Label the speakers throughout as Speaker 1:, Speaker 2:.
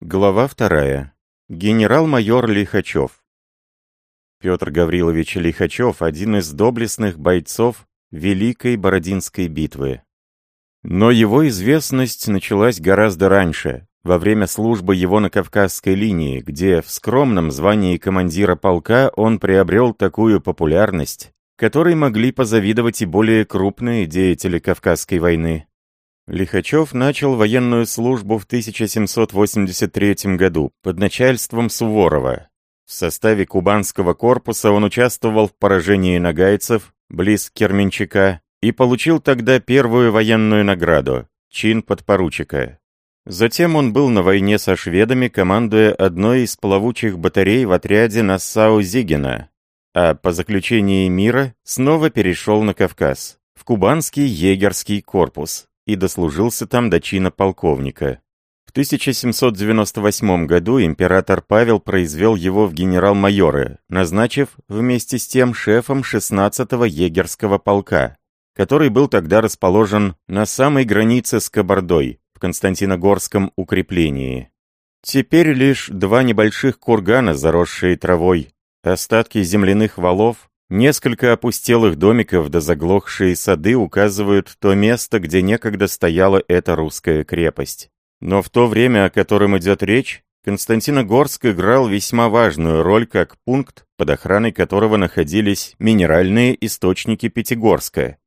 Speaker 1: Глава вторая. Генерал-майор Лихачев. Петр Гаврилович Лихачев – один из доблестных бойцов Великой Бородинской битвы. Но его известность началась гораздо раньше, во время службы его на Кавказской линии, где в скромном звании командира полка он приобрел такую популярность, которой могли позавидовать и более крупные деятели Кавказской войны. Лихачев начал военную службу в 1783 году под начальством Суворова. В составе кубанского корпуса он участвовал в поражении нагайцев близ Керменчака и получил тогда первую военную награду – чин подпоручика. Затем он был на войне со шведами, командуя одной из плавучих батарей в отряде Нассау-Зигена, а по заключении мира снова перешел на Кавказ, в кубанский егерский корпус и дослужился там до чина полковника. В 1798 году император Павел произвел его в генерал-майоры, назначив вместе с тем шефом 16-го егерского полка, который был тогда расположен на самой границе с Кабардой, в Константиногорском укреплении. Теперь лишь два небольших кургана, заросшие травой, остатки земляных валов Несколько опустелых домиков да заглохшие сады указывают то место, где некогда стояла эта русская крепость. Но в то время, о котором идет речь, Константиногорск играл весьма важную роль как пункт, под охраной которого находились минеральные источники Пятигорска.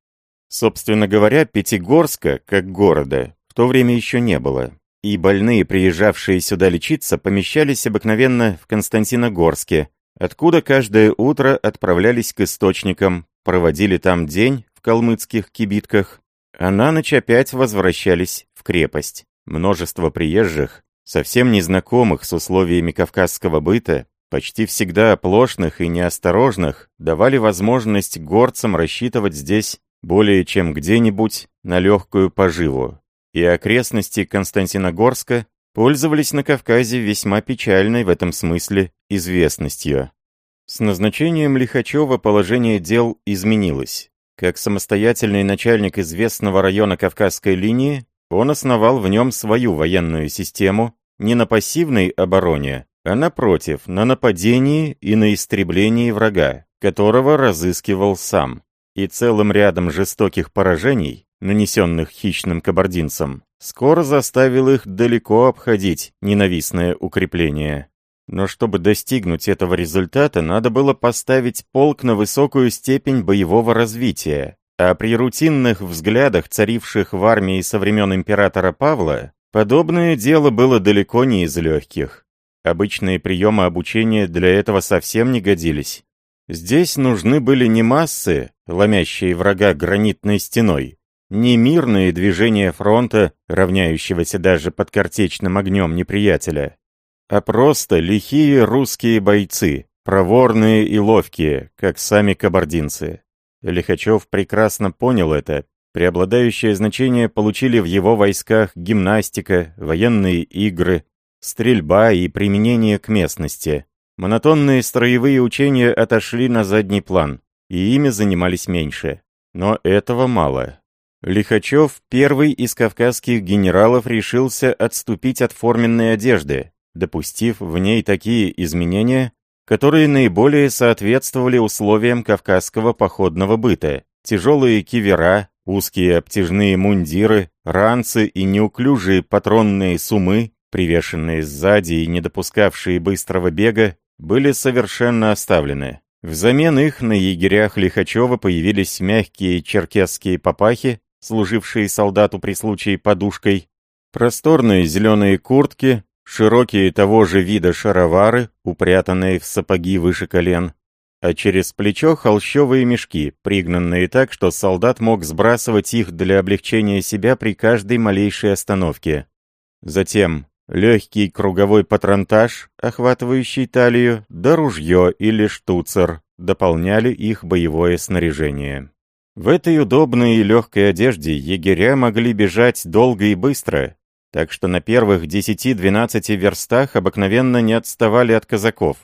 Speaker 1: Собственно говоря, Пятигорска, как города, в то время еще не было. И больные, приезжавшие сюда лечиться, помещались обыкновенно в Константиногорске, откуда каждое утро отправлялись к источникам, проводили там день в калмыцких кибитках, а на ночь опять возвращались в крепость. Множество приезжих, совсем незнакомых с условиями кавказского быта, почти всегда оплошных и неосторожных, давали возможность горцам рассчитывать здесь более чем где-нибудь на легкую поживу. И окрестности Константиногорска пользовались на Кавказе весьма печальной в этом смысле известностью. С назначением Лихачева положение дел изменилось. Как самостоятельный начальник известного района Кавказской линии, он основал в нем свою военную систему не на пассивной обороне, а напротив, на нападении и на истреблении врага, которого разыскивал сам. И целым рядом жестоких поражений, нанесенных хищным кабардинцам, скоро заставил их далеко обходить ненавистное укрепление. Но чтобы достигнуть этого результата, надо было поставить полк на высокую степень боевого развития, а при рутинных взглядах, царивших в армии со времен императора Павла, подобное дело было далеко не из легких. Обычные приемы обучения для этого совсем не годились. Здесь нужны были не массы, ломящие врага гранитной стеной, не мирные движения фронта, равняющегося даже под картечным огнем неприятеля, а просто лихие русские бойцы, проворные и ловкие, как сами кабардинцы. Лихачев прекрасно понял это. Преобладающее значение получили в его войсках гимнастика, военные игры, стрельба и применение к местности. Монотонные строевые учения отошли на задний план, и ими занимались меньше. Но этого мало. Лихачев, первый из кавказских генералов, решился отступить от форменной одежды, допустив в ней такие изменения, которые наиболее соответствовали условиям кавказского походного быта. Тяжелые кивера, узкие обтяжные мундиры, ранцы и неуклюжие патронные сумы, привешенные сзади и не допускавшие быстрого бега, были совершенно оставлены. Взамен их на егерях Лихачева появились мягкие черкесские папахи, служившие солдату при случае подушкой, просторные зеленые куртки, широкие того же вида шаровары, упрятанные в сапоги выше колен, а через плечо холщовые мешки, пригнанные так, что солдат мог сбрасывать их для облегчения себя при каждой малейшей остановке. Затем легкий круговой патронтаж, охватывающий талию, да ружье или штуцер, дополняли их боевое снаряжение. В этой удобной и легкой одежде егеря могли бежать долго и быстро, так что на первых 10-12 верстах обыкновенно не отставали от казаков.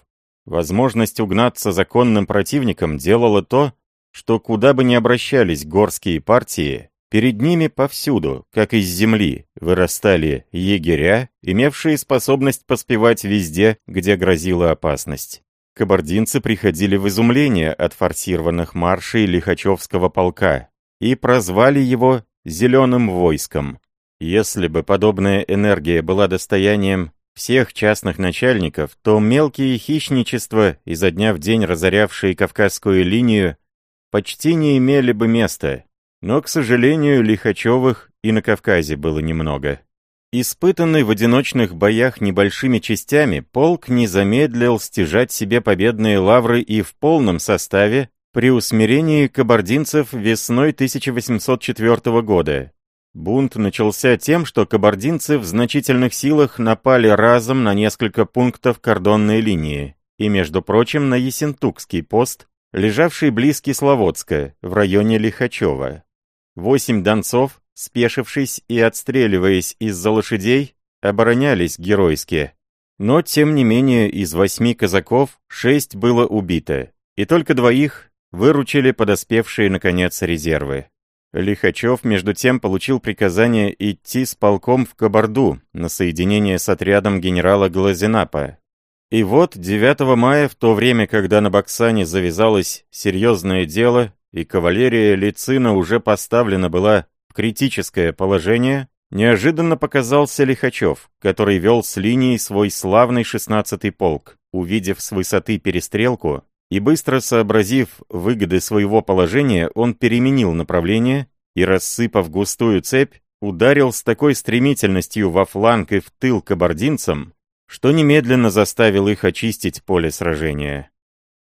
Speaker 1: Возможность угнаться законным противником делала то, что куда бы ни обращались горские партии, Перед ними повсюду, как из земли, вырастали егеря, имевшие способность поспевать везде, где грозила опасность. Кабардинцы приходили в изумление от форсированных маршей Лихачевского полка и прозвали его «зеленым войском». Если бы подобная энергия была достоянием всех частных начальников, то мелкие хищничества, изо дня в день разорявшие Кавказскую линию, почти не имели бы места, но, к сожалению, Лихачевых и на Кавказе было немного. Испытанный в одиночных боях небольшими частями, полк не замедлил стяжать себе победные лавры и в полном составе при усмирении кабардинцев весной 1804 года. Бунт начался тем, что кабардинцы в значительных силах напали разом на несколько пунктов кордонной линии и, между прочим, на Есентукский пост, лежавший близ Кисловодска, в районе Лихачева. Восемь донцов, спешившись и отстреливаясь из-за лошадей, оборонялись геройски. Но, тем не менее, из восьми казаков шесть было убито, и только двоих выручили подоспевшие, наконец, резервы. Лихачев, между тем, получил приказание идти с полком в Кабарду на соединение с отрядом генерала Глазенапа. И вот 9 мая, в то время, когда на Баксане завязалось серьезное дело, и кавалерия Лицина уже поставлена была в критическое положение, неожиданно показался Лихачев, который вел с линии свой славный 16-й полк. Увидев с высоты перестрелку и быстро сообразив выгоды своего положения, он переменил направление и, рассыпав густую цепь, ударил с такой стремительностью во фланг и в тыл кабардинцам, что немедленно заставил их очистить поле сражения.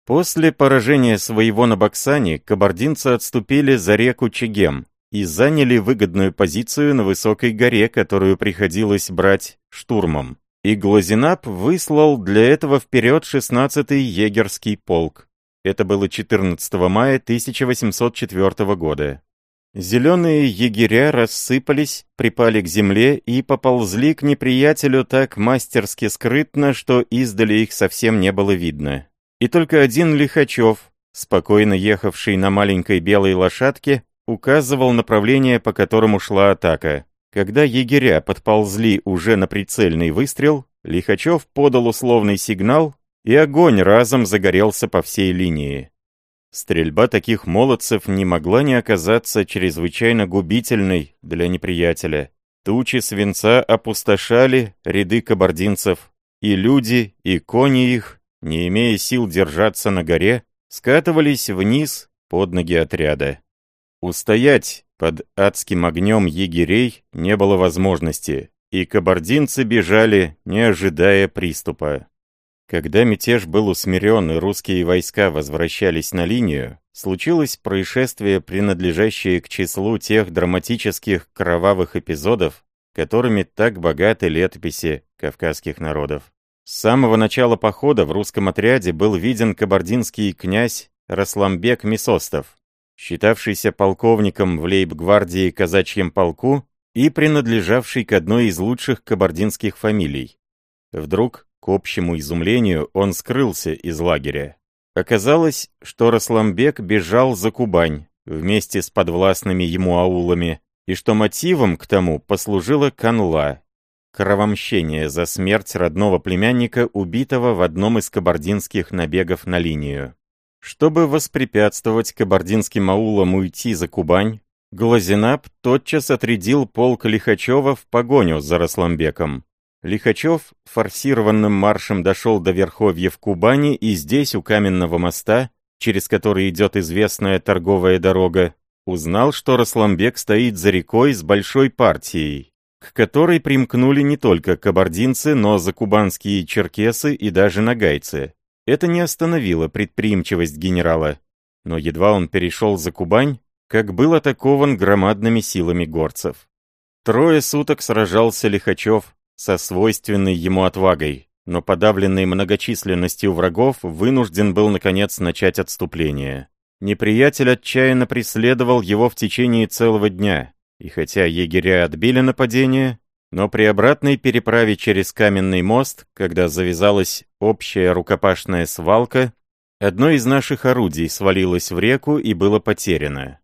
Speaker 1: После поражения своего на Баксане кабардинцы отступили за реку Чегем и заняли выгодную позицию на высокой горе, которую приходилось брать штурмом. И Глазинап выслал для этого вперед 16-й егерский полк. Это было 14 мая 1804 года. Зеленые егеря рассыпались, припали к земле и поползли к неприятелю так мастерски скрытно, что издали их совсем не было видно. И только один Лихачев, спокойно ехавший на маленькой белой лошадке, указывал направление, по которому шла атака. Когда егеря подползли уже на прицельный выстрел, Лихачев подал условный сигнал, и огонь разом загорелся по всей линии. Стрельба таких молодцев не могла не оказаться чрезвычайно губительной для неприятеля. Тучи свинца опустошали ряды кабардинцев, и люди, и кони их не имея сил держаться на горе, скатывались вниз под ноги отряда. Устоять под адским огнем егерей не было возможности, и кабардинцы бежали, не ожидая приступа. Когда мятеж был усмирен и русские войска возвращались на линию, случилось происшествие, принадлежащее к числу тех драматических кровавых эпизодов, которыми так богаты летописи кавказских народов. С самого начала похода в русском отряде был виден кабардинский князь Расламбек Месостов, считавшийся полковником в лейб-гвардии казачьем полку и принадлежавший к одной из лучших кабардинских фамилий. Вдруг, к общему изумлению, он скрылся из лагеря. Оказалось, что Расламбек бежал за Кубань вместе с подвластными ему аулами, и что мотивом к тому послужила Канла, кровомщение за смерть родного племянника, убитого в одном из кабардинских набегов на линию. Чтобы воспрепятствовать кабардинским аулам уйти за Кубань, Глазенап тотчас отрядил полк Лихачева в погоню за Расламбеком. Лихачев форсированным маршем дошел до Верховья в Кубани и здесь, у каменного моста, через который идет известная торговая дорога, узнал, что Расламбек стоит за рекой с большой партией, к которой примкнули не только кабардинцы, но закубанские черкесы и даже нагайцы. Это не остановило предприимчивость генерала. Но едва он перешел за Кубань, как был атакован громадными силами горцев. Трое суток сражался Лихачев со свойственной ему отвагой, но подавленный многочисленностью врагов вынужден был наконец начать отступление. Неприятель отчаянно преследовал его в течение целого дня, и хотя егеря отбили нападение, но при обратной переправе через каменный мост, когда завязалась общая рукопашная свалка, одно из наших орудий свалилось в реку и было потеряно.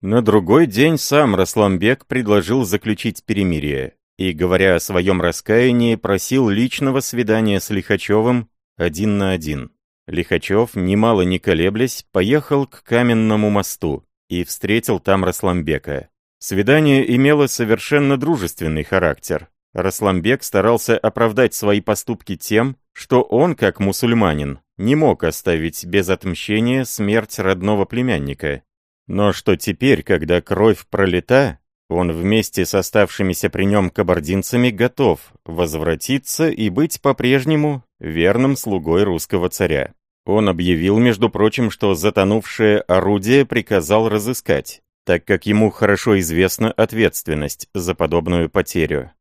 Speaker 1: На другой день сам Расламбек предложил заключить перемирие и, говоря о своем раскаянии, просил личного свидания с Лихачевым один на один. Лихачев, немало не колеблясь, поехал к каменному мосту и встретил там Расламбека. Свидание имело совершенно дружественный характер. Расламбек старался оправдать свои поступки тем, что он, как мусульманин, не мог оставить без отмщения смерть родного племянника. Но что теперь, когда кровь пролита, он вместе с оставшимися при нем кабардинцами готов возвратиться и быть по-прежнему верным слугой русского царя. Он объявил, между прочим, что затонувшее орудие приказал разыскать, так как ему хорошо известна ответственность за подобную потерю.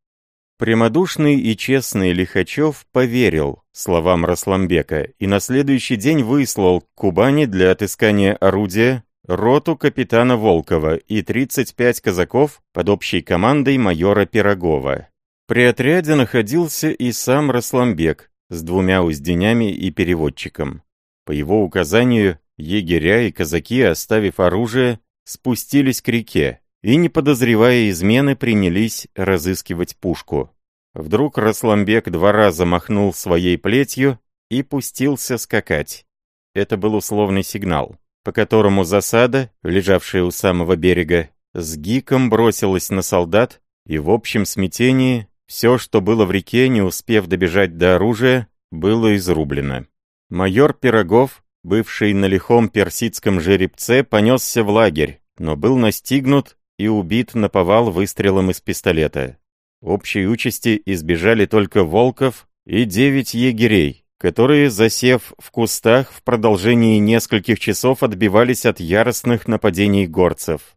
Speaker 1: Прямодушный и честный Лихачев поверил словам Расламбека и на следующий день выслал к Кубани для отыскания орудия роту капитана Волкова и 35 казаков под общей командой майора Пирогова. При отряде находился и сам Расламбек с двумя узденями и переводчиком. По его указанию, егеря и казаки, оставив оружие, спустились к реке и, не подозревая измены, принялись разыскивать пушку. Вдруг Расламбек два раза махнул своей плетью и пустился скакать. Это был условный сигнал, по которому засада, лежавшая у самого берега, с гиком бросилась на солдат, и в общем смятении все, что было в реке, не успев добежать до оружия, было изрублено. Майор Пирогов, бывший на лихом персидском жеребце, понесся в лагерь, но был настигнут и убит на повал выстрелом из пистолета. Общей участи избежали только Волков и девять егерей, которые, засев в кустах, в продолжении нескольких часов отбивались от яростных нападений горцев.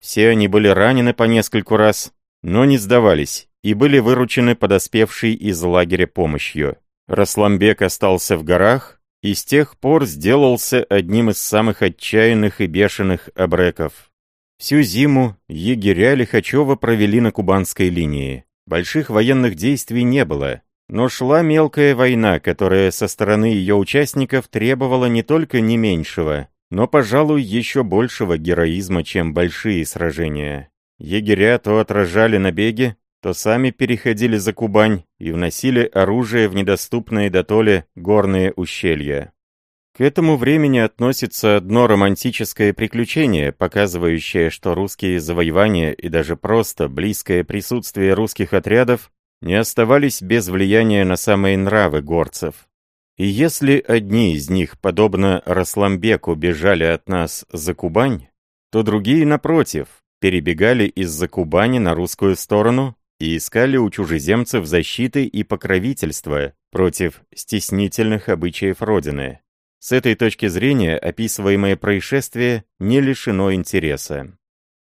Speaker 1: Все они были ранены по нескольку раз, но не сдавались и были выручены подоспевшей из лагеря помощью. Расламбек остался в горах и с тех пор сделался одним из самых отчаянных и бешеных абреков. Всю зиму егеря Лихачева провели на кубанской линии. Больших военных действий не было, но шла мелкая война, которая со стороны ее участников требовала не только не меньшего, но, пожалуй, еще большего героизма, чем большие сражения. Егеря то отражали набеги, то сами переходили за Кубань и вносили оружие в недоступные дотоле горные ущелья. К этому времени относится одно романтическое приключение, показывающее, что русские завоевания и даже просто близкое присутствие русских отрядов не оставались без влияния на самые нравы горцев. И если одни из них, подобно Расламбеку, бежали от нас за Кубань, то другие, напротив, перебегали из-за Кубани на русскую сторону и искали у чужеземцев защиты и покровительства против стеснительных обычаев Родины. С этой точки зрения описываемое происшествие не лишено интереса.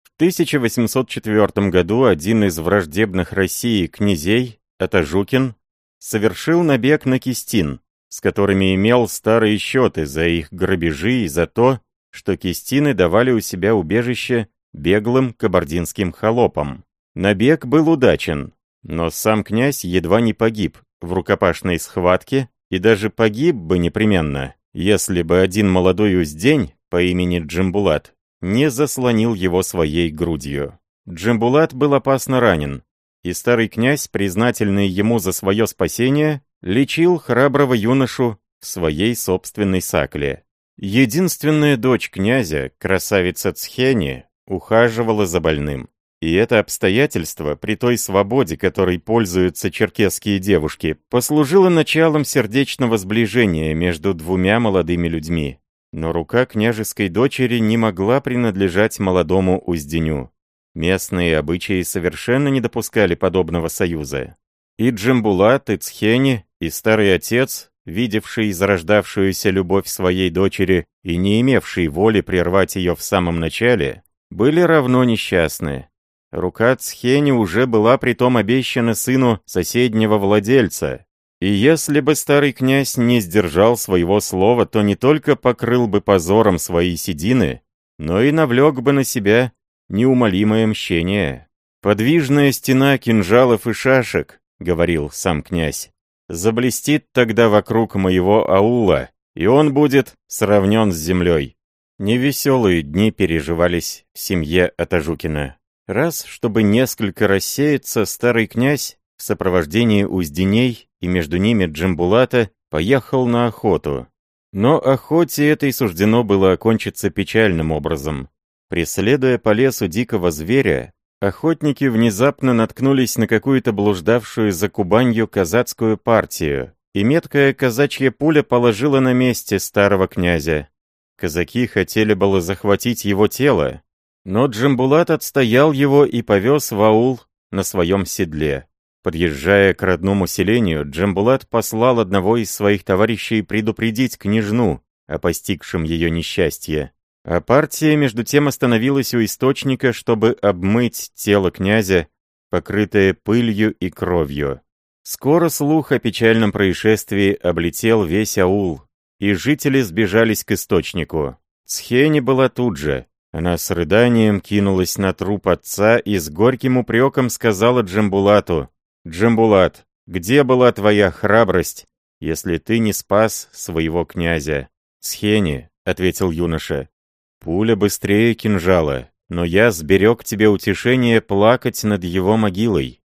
Speaker 1: В 1804 году один из враждебных России князей, Атажукин, совершил набег на Кистин, с которыми имел старые счеты за их грабежи и за то, что Кистины давали у себя убежище беглым кабардинским холопам. Набег был удачен, но сам князь едва не погиб в рукопашной схватке и даже погиб бы непременно, если бы один молодой уздень по имени Джимбулат не заслонил его своей грудью. Джимбулат был опасно ранен, и старый князь, признательный ему за свое спасение, лечил храброго юношу в своей собственной сакле. Единственная дочь князя, красавица Цхени, ухаживала за больным. И это обстоятельство, при той свободе, которой пользуются черкесские девушки, послужило началом сердечного сближения между двумя молодыми людьми. Но рука княжеской дочери не могла принадлежать молодому узденю. Местные обычаи совершенно не допускали подобного союза. И Джамбулат, и Цхени, и старый отец, видевший зарождавшуюся любовь своей дочери и не имевший воли прервать ее в самом начале, были равно несчастны. Рука Цхени уже была притом обещана сыну соседнего владельца. И если бы старый князь не сдержал своего слова, то не только покрыл бы позором свои седины, но и навлек бы на себя неумолимое мщение. «Подвижная стена кинжалов и шашек», — говорил сам князь, — «заблестит тогда вокруг моего аула, и он будет сравнен с землей. Невеселые дни переживались в семье Атажукина. Раз, чтобы несколько рассеяться, старый князь в сопровождении узденей и между ними Джамбулата поехал на охоту. Но охоте этой суждено было окончиться печальным образом. Преследуя по лесу дикого зверя, охотники внезапно наткнулись на какую-то блуждавшую за Кубанью казацкую партию, и меткая казачья пуля положила на месте старого князя. Казаки хотели было захватить его тело, но Джамбулат отстоял его и повез в аул на своем седле. Подъезжая к родному селению, Джамбулат послал одного из своих товарищей предупредить княжну о постигшем ее несчастье. А партия между тем остановилась у источника, чтобы обмыть тело князя, покрытое пылью и кровью. Скоро слух о печальном происшествии облетел весь аул, и жители сбежались к источнику. Цхени была тут же, она с рыданием кинулась на труп отца и с горьким упреком сказала Джамбулату, «Джамбулат, где была твоя храбрость, если ты не спас своего князя?» «Схени», — ответил юноша, — «пуля быстрее кинжала, но я сберег тебе утешение плакать над его могилой».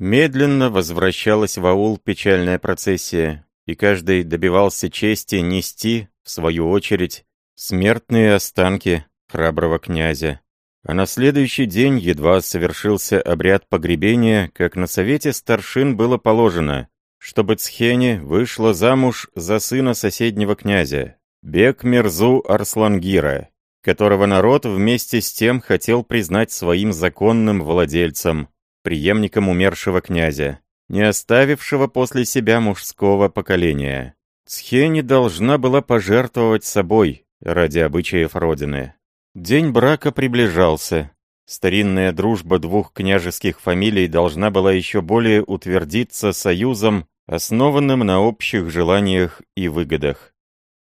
Speaker 1: Медленно возвращалась в аул печальная процессия, и каждый добивался чести нести, в свою очередь, смертные останки храброго князя. А на следующий день едва совершился обряд погребения, как на совете старшин было положено, чтобы Цхени вышла замуж за сына соседнего князя, Бек Мерзу Арслангира, которого народ вместе с тем хотел признать своим законным владельцем, преемником умершего князя, не оставившего после себя мужского поколения. Цхени должна была пожертвовать собой ради обычаев родины. День брака приближался. Старинная дружба двух княжеских фамилий должна была еще более утвердиться союзом, основанным на общих желаниях и выгодах.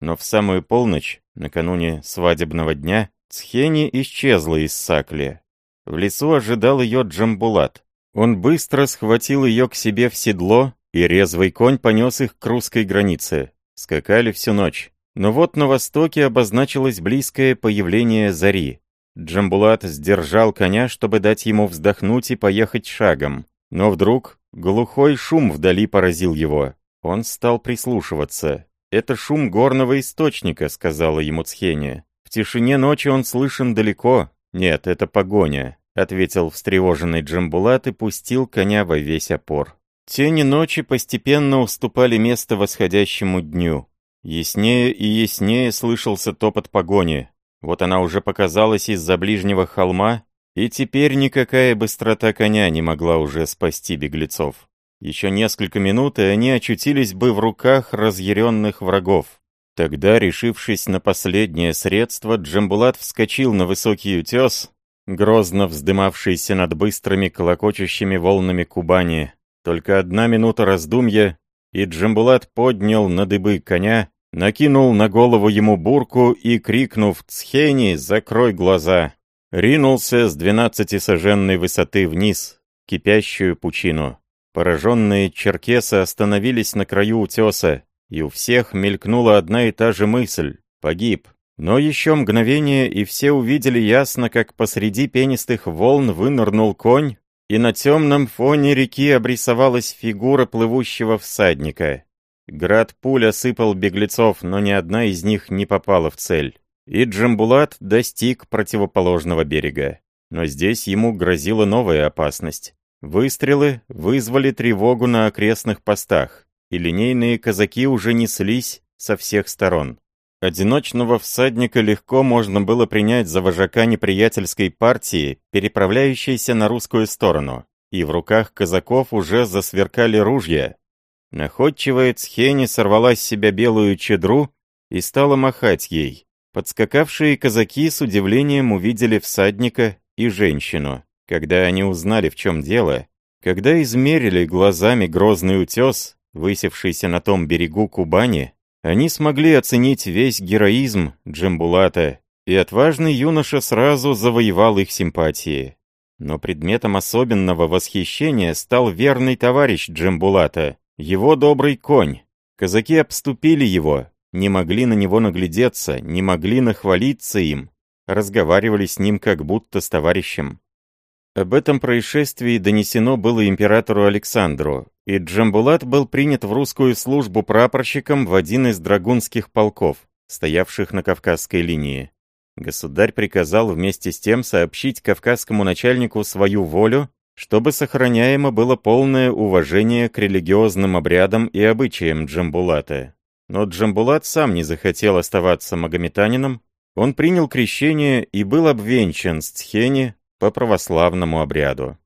Speaker 1: Но в самую полночь, накануне свадебного дня, Цхени исчезла из Сакли. В лесу ожидал ее Джамбулат. Он быстро схватил ее к себе в седло, и резвый конь понес их к русской границе. Скакали всю ночь. Но вот на востоке обозначилось близкое появление зари. Джамбулат сдержал коня, чтобы дать ему вздохнуть и поехать шагом. Но вдруг глухой шум вдали поразил его. Он стал прислушиваться. «Это шум горного источника», — сказала ему Цхеня. «В тишине ночи он слышен далеко». «Нет, это погоня», — ответил встревоженный Джамбулат и пустил коня во весь опор. Тени ночи постепенно уступали место восходящему дню. Яснее и яснее слышался топот погони. Вот она уже показалась из-за ближнего холма, и теперь никакая быстрота коня не могла уже спасти беглецов. Еще несколько минут, и они очутились бы в руках разъяренных врагов. Тогда, решившись на последнее средство, Джамбулат вскочил на высокий утес, грозно вздымавшийся над быстрыми колокочущими волнами Кубани. Только одна минута раздумья, и Джамбулат поднял на дыбы коня, накинул на голову ему бурку и, крикнув «Цхени, закрой глаза!», ринулся с двенадцатисоженной высоты вниз, кипящую пучину. Пораженные черкесы остановились на краю утеса, и у всех мелькнула одна и та же мысль — погиб. Но еще мгновение, и все увидели ясно, как посреди пенистых волн вынырнул конь, и на темном фоне реки обрисовалась фигура плывущего всадника. Град пуль осыпал беглецов, но ни одна из них не попала в цель. И Джамбулат достиг противоположного берега. Но здесь ему грозила новая опасность. Выстрелы вызвали тревогу на окрестных постах, и линейные казаки уже неслись со всех сторон. Одиночного всадника легко можно было принять за вожака неприятельской партии, переправляющейся на русскую сторону, и в руках казаков уже засверкали ружья, Находчивая Цхени сорвала с себя белую чедру и стала махать ей. Подскакавшие казаки с удивлением увидели всадника и женщину. Когда они узнали, в чем дело, когда измерили глазами грозный утес, высевшийся на том берегу Кубани, они смогли оценить весь героизм Джамбулата, и отважный юноша сразу завоевал их симпатии. Но предметом особенного восхищения стал верный товарищ Джамбулата, его добрый конь. Казаки обступили его, не могли на него наглядеться, не могли нахвалиться им, разговаривали с ним как будто с товарищем. Об этом происшествии донесено было императору Александру, и Джамбулат был принят в русскую службу прапорщиком в один из драгунских полков, стоявших на Кавказской линии. Государь приказал вместе с тем сообщить кавказскому начальнику свою волю, чтобы сохраняемо было полное уважение к религиозным обрядам и обычаям Джамбулата. Но Джамбулат сам не захотел оставаться магометанином, он принял крещение и был обвенчан с Тхени по православному обряду.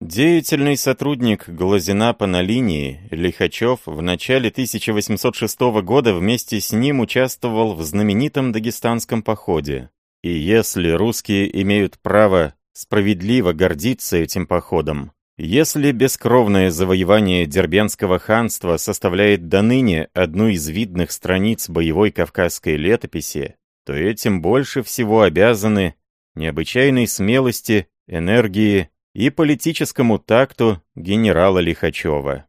Speaker 1: Деятельный сотрудник Глазенапа на линии, Лихачев, в начале 1806 года вместе с ним участвовал в знаменитом дагестанском походе. И если русские имеют право справедливо гордиться этим походом, если бескровное завоевание Дербенского ханства составляет до ныне одну из видных страниц боевой кавказской летописи, то этим больше всего обязаны необычайной смелости, энергии и политическому такту генерала Лихачева.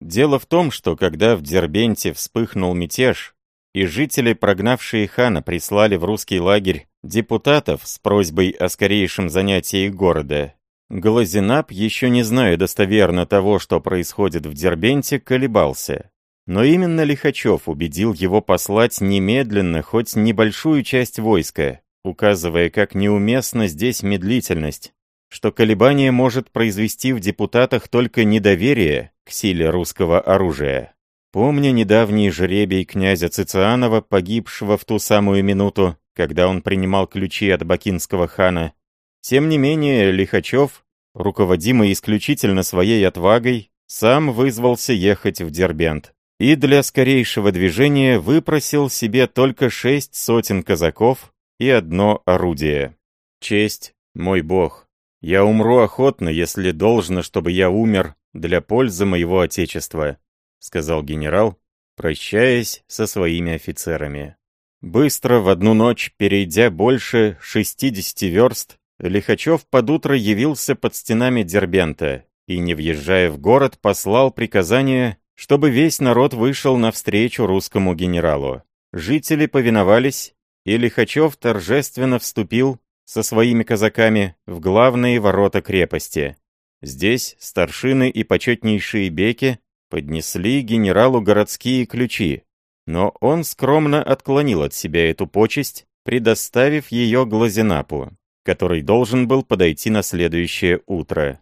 Speaker 1: Дело в том, что когда в Дербенте вспыхнул мятеж, и жители, прогнавшие хана, прислали в русский лагерь депутатов с просьбой о скорейшем занятии города, Глазенап, еще не зная достоверно того, что происходит в Дербенте, колебался. Но именно Лихачев убедил его послать немедленно хоть небольшую часть войска, указывая, как неуместна здесь медлительность, что колебание может произвести в депутатах только недоверие к силе русского оружия. Помня недавний жребий князя Цицианова, погибшего в ту самую минуту, когда он принимал ключи от бакинского хана, тем не менее Лихачев, руководимый исключительно своей отвагой, сам вызвался ехать в Дербент и для скорейшего движения выпросил себе только шесть сотен казаков и одно орудие. Честь, мой бог, я умру охотно, если должно, чтобы я умер для пользы моего отечества, сказал генерал, прощаясь со своими офицерами. Быстро в одну ночь, перейдя больше 60 верст, Лихачев под утро явился под стенами Дербента и, не въезжая в город, послал приказание, чтобы весь народ вышел навстречу русскому генералу. Жители повиновались, и Лихачев торжественно вступил со своими казаками в главные ворота крепости. Здесь старшины и почетнейшие беки поднесли генералу городские ключи, но он скромно отклонил от себя эту почесть, предоставив ее Глазенапу, который должен был подойти на следующее утро.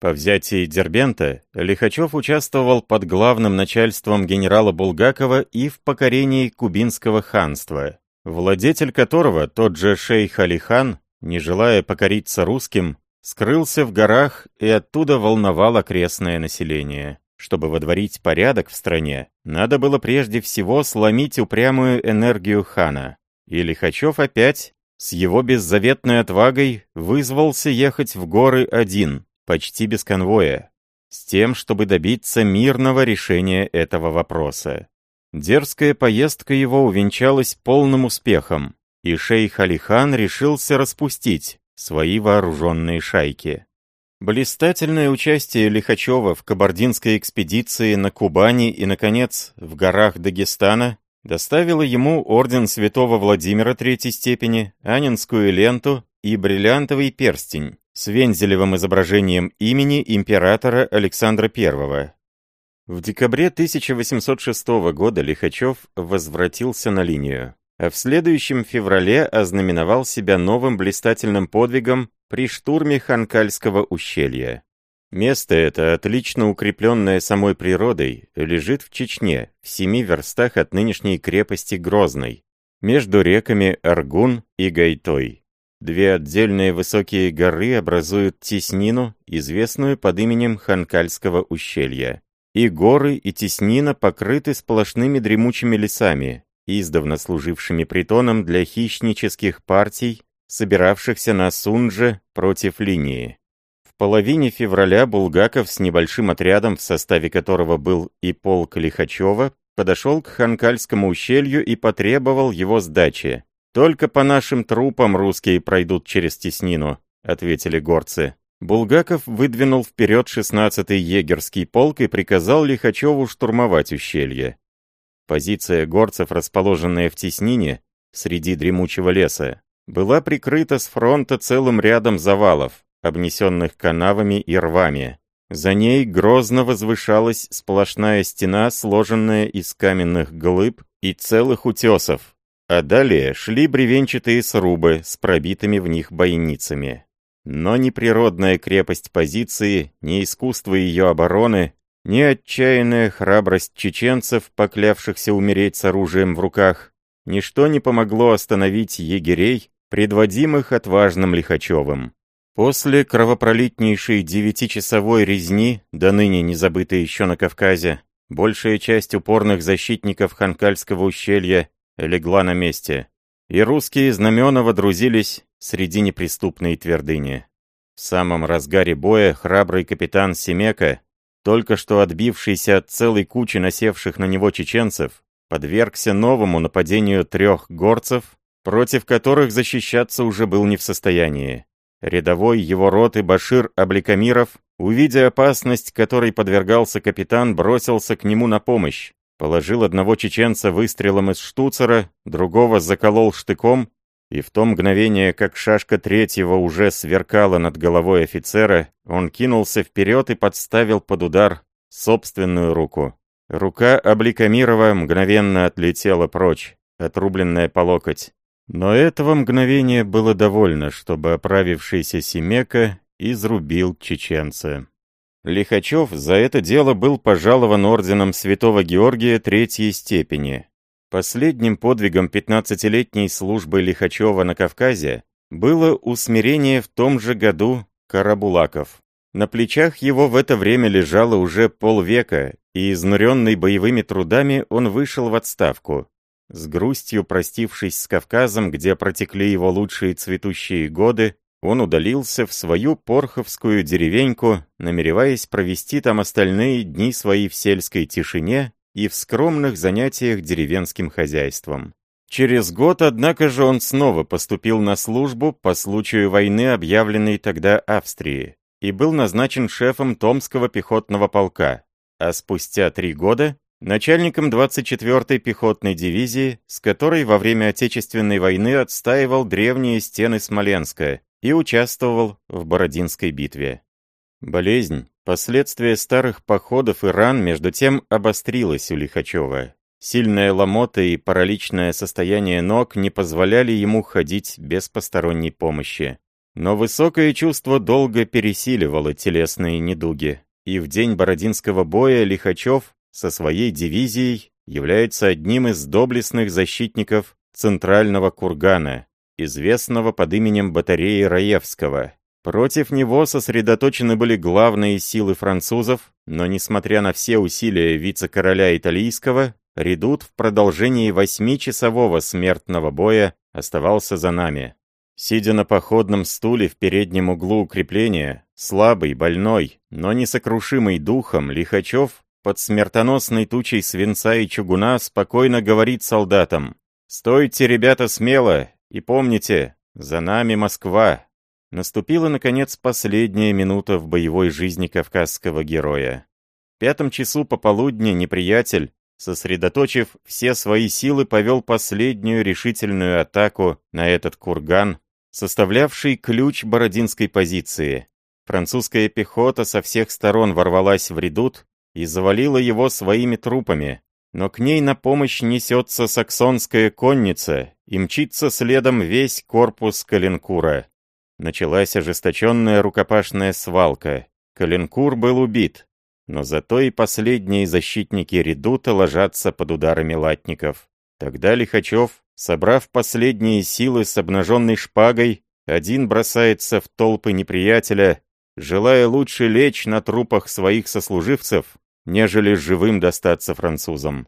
Speaker 1: По взятии Дербента Лихачев участвовал под главным начальством генерала Булгакова и в покорении Кубинского ханства владетель которого, тот же шейх Алихан, не желая покориться русским, скрылся в горах и оттуда волновал окрестное население. Чтобы водворить порядок в стране, надо было прежде всего сломить упрямую энергию хана. И Лихачев опять, с его беззаветной отвагой, вызвался ехать в горы один, почти без конвоя, с тем, чтобы добиться мирного решения этого вопроса. Дерзкая поездка его увенчалась полным успехом, и шейх Алихан решился распустить свои вооруженные шайки. Блистательное участие Лихачева в кабардинской экспедиции на Кубани и, наконец, в горах Дагестана доставило ему орден святого Владимира третьей степени, Анинскую ленту и бриллиантовый перстень с вензелевым изображением имени императора Александра I, в декабре 1806 года Лихачев возвратился на линию, а в следующем феврале ознаменовал себя новым блистательным подвигом при штурме Ханкальского ущелья. Место это, отлично укрепленное самой природой, лежит в Чечне, в семи верстах от нынешней крепости Грозной, между реками Аргун и Гайтой. Две отдельные высокие горы образуют теснину, известную под именем Ханкальского ущелья. И горы, и теснина покрыты сплошными дремучими лесами, издавна служившими притоном для хищнических партий, собиравшихся на Сунже против линии. В половине февраля Булгаков с небольшим отрядом, в составе которого был и полк Лихачева, подошел к Ханкальскому ущелью и потребовал его сдачи. «Только по нашим трупам русские пройдут через теснину», — ответили горцы. Булгаков выдвинул вперед 16-й егерский полк и приказал Лихачеву штурмовать ущелье. Позиция горцев, расположенная в теснине, среди дремучего леса, была прикрыта с фронта целым рядом завалов, обнесенных канавами и рвами. За ней грозно возвышалась сплошная стена, сложенная из каменных глыб и целых утесов, а далее шли бревенчатые срубы с пробитыми в них бойницами. Но ни природная крепость позиции, ни искусство ее обороны, ни отчаянная храбрость чеченцев, поклявшихся умереть с оружием в руках, ничто не помогло остановить егерей, предводимых отважным Лихачевым. После кровопролитнейшей девятичасовой резни, до ныне не забытой еще на Кавказе, большая часть упорных защитников Ханкальского ущелья легла на месте, и русские знамена водрузились среди неприступной твердыни. В самом разгаре боя храбрый капитан Семека, только что отбившийся от целой кучи насевших на него чеченцев, подвергся новому нападению трех горцев, против которых защищаться уже был не в состоянии. Рядовой его роты Башир Абликамиров, увидя опасность, которой подвергался капитан, бросился к нему на помощь, положил одного чеченца выстрелом из штуцера, другого заколол штыком, и в то мгновение, как шашка третьего уже сверкала над головой офицера, он кинулся вперед и подставил под удар собственную руку. Рука Обликамирова мгновенно отлетела прочь, отрубленная по локоть. Но этого мгновения было довольно, чтобы оправившийся Семека изрубил чеченца. Лихачев за это дело был пожалован орденом Святого Георгия Третьей степени. Последним подвигом 15-летней службы Лихачева на Кавказе было усмирение в том же году Карабулаков. На плечах его в это время лежало уже полвека, и, изнуренный боевыми трудами, он вышел в отставку. С грустью простившись с Кавказом, где протекли его лучшие цветущие годы, он удалился в свою порховскую деревеньку, намереваясь провести там остальные дни свои в сельской тишине и в скромных занятиях деревенским хозяйством. Через год, однако же, он снова поступил на службу по случаю войны, объявленной тогда Австрии, и был назначен шефом Томского пехотного полка, а спустя три года начальником 24-й пехотной дивизии, с которой во время Отечественной войны отстаивал древние стены Смоленска и участвовал в Бородинской битве. Болезнь, последствия старых походов и ран, между тем обострилась у Лихачева. Сильная ломота и параличное состояние ног не позволяли ему ходить без посторонней помощи. Но высокое чувство долго пересиливало телесные недуги, и в день Бородинского боя Лихачев со своей дивизией является одним из доблестных защитников Центрального Кургана, известного под именем батареи Раевского. Против него сосредоточены были главные силы французов, но несмотря на все усилия вице-короля италийского, редут в продолжении восьмичасового смертного боя оставался за нами. Сидя на походном стуле в переднем углу укрепления, слабый, больной, но несокрушимый духом, Лихачев под смертоносной тучей свинца и чугуна спокойно говорит солдатам «Стойте, ребята, смело, и помните, за нами Москва!» Наступила, наконец, последняя минута в боевой жизни кавказского героя. В пятом часу пополудни неприятель, сосредоточив все свои силы, повел последнюю решительную атаку на этот курган, составлявший ключ бородинской позиции. Французская пехота со всех сторон ворвалась в редут и завалила его своими трупами, но к ней на помощь несется саксонская конница и мчится следом весь корпус Калинкура. Началась ожесточенная рукопашная свалка. Калинкур был убит, но зато и последние защитники редута ложатся под ударами латников. Тогда Лихачев, собрав последние силы с обнаженной шпагой, один бросается в толпы неприятеля, желая лучше лечь на трупах своих сослуживцев, нежели живым достаться французам.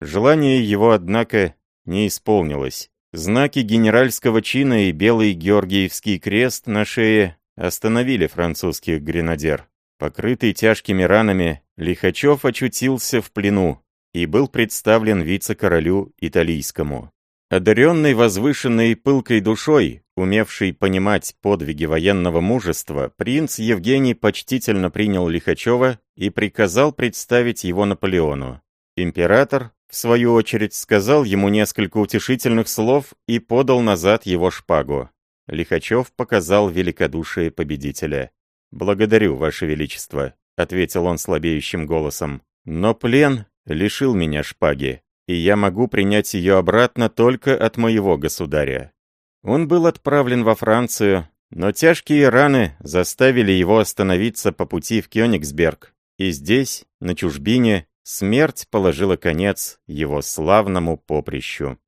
Speaker 1: Желание его, однако, не исполнилось. Знаки генеральского чина и белый Георгиевский крест на шее остановили французских гренадер. Покрытый тяжкими ранами, Лихачев очутился в плену и был представлен вице-королю италийскому. Одаренный возвышенной пылкой душой, умевший понимать подвиги военного мужества, принц Евгений почтительно принял Лихачева и приказал представить его Наполеону. Император, в свою очередь, сказал ему несколько утешительных слов и подал назад его шпагу. Лихачев показал великодушие победителя. «Благодарю, Ваше Величество», — ответил он слабеющим голосом. «Но плен лишил меня шпаги, и я могу принять ее обратно только от моего государя». Он был отправлен во Францию, но тяжкие раны заставили его остановиться по пути в Кёнигсберг, и здесь, на чужбине, смерть положила конец его славному поприщу.